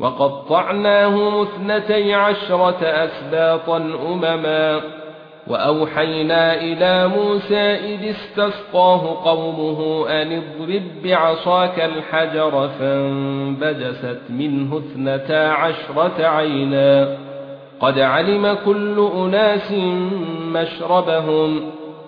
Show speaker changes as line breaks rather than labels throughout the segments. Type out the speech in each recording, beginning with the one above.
وقطعناهم اثنتي عشرة أسباطا أمما وأوحينا إلى موسى إذ استسقاه قومه أن اضرب بعصاك الحجر فانبجست منه اثنتا عشرة عينا. قد علم كل أناس مشربهم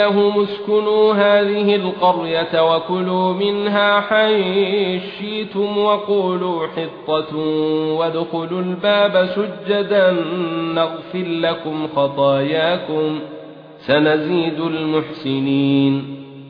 لهم اسكنوا هذه القريه وكلوا منها حيث شئتم وقولوا حطه وادخلوا الباب سجدا نغفر لكم خطاياكم سنزيد المحسنين